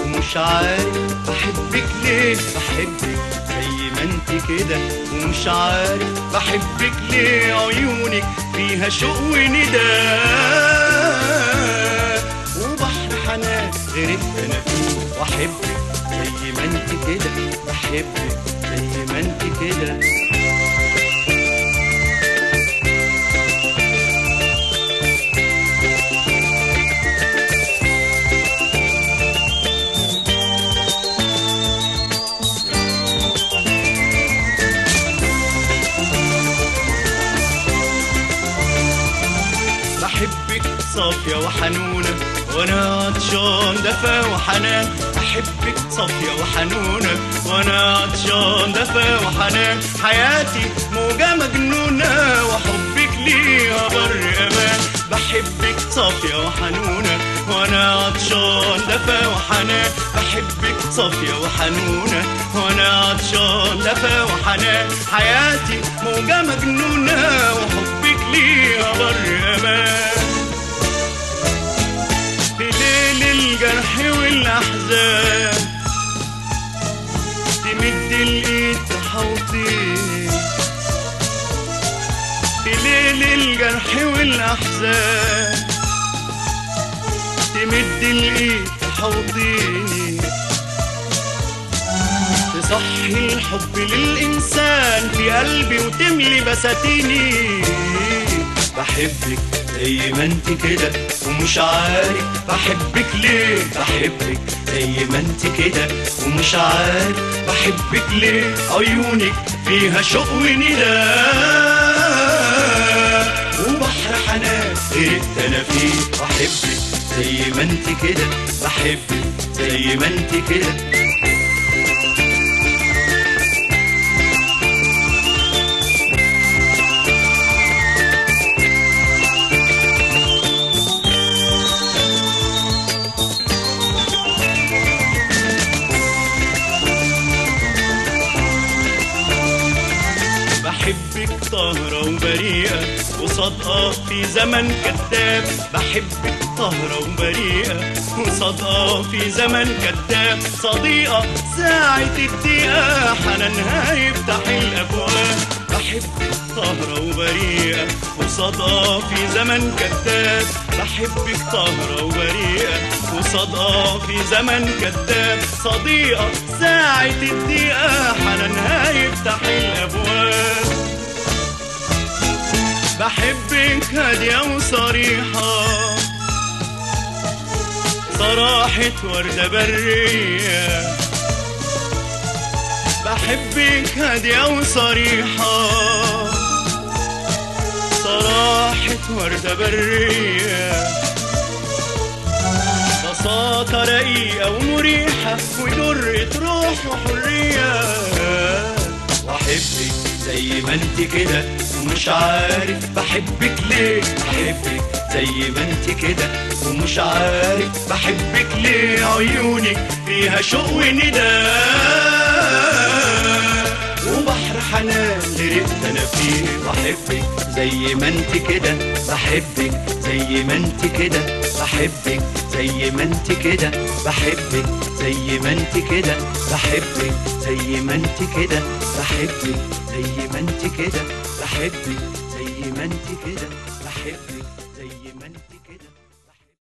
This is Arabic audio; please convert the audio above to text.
ومش عارف بحبك ليه بحبك زي ما انت كده. ومش عارف بحبك ليه؟ عيونك فيها شوق وندى وبحر حنان غيرك أنا فيه وأحبك زي ما انت كده. بحبك زي ما انت كده. بحبك صافية وحنونة وأنا عطشان دفا وحنان. بحبك صافية وحنونة وأنا عطشان دفا وحنان. حياتي موجة مجنونة وحبك ليها بر أمان. بحبك صافية وحنونة وأنا عطشان دفا وحنان. بحبك صافية وحنونة وأنا عطشان دفا وحنان. حياتي موجة مجنونة وحبك ليها بر أمان. والاحزان تمد الإيد تحوطيني في ليل الجرح والاحزان تمد الإيد تحوطيني تصحي الحب للإنسان في قلبي وتملي بساتيني. بحبك زي ما انت كده ومش عارف بحبك ليه؟ بحبك زي ما انت كده ومش عارف بحبك ليه؟ عيونك فيها شوق وندى وبحر حنان غيرك أنا فيه بحبك زي ما انت كده بحبك زي ما انت كده. طاهرة وبريئة وصادقة في زمن كذاب. بحبك طاهرة وبريئة وصادقة في زمن كذاب. صديقة ساعة الدقيقة حنانها يفتح الأبواب. بحبك طاهرة وبريئة وصادقة في زمن كذاب. بحبك طاهرة وبريئة وصادقة في زمن كذاب. صديقة ساعة الدقيقة هادية وصريحة. صراحة وردة برية. بحبك هادية وصريحة. صراحة وردة برية. بساطة رقيقة ومريحة وجرة روح وحرية. وأحبك زي ما أنت كده. ومش عارف بحبك ليه. بحبك زي ما انت كده. ومش عارف بحبك ليه. عيونك فيها شوق وندى وبحر حنان غرقت أنا فيه. بحبك زي ما انت كده. بحبك زي ما انت كده. بحبك زي ما انت كده. بحبك زي ما انت كده. بحبك زي ما انت كده بحبك زي ما انت كده بحبك زي ما انت كده بحبك